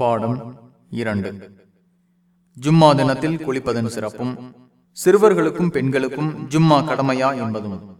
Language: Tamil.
பாடம் இரண்டு. ஜும்மா தினத்தில் குளிப்பதன் சிறப்பும் சிறுவர்களுக்கும் பெண்களுக்கும் ஜும்மா கடமையா என்பதும்.